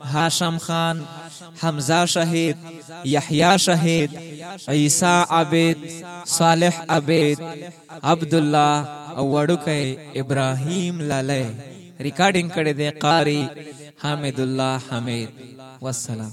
هاشم خان، حمزه شهید، یحیی شهید، عیسی عبید، صالح عبید، عبدالله او وړوکی ابراهیم لالی ریکارډینګ کړی دی قاری حامدالله حمید والسلام.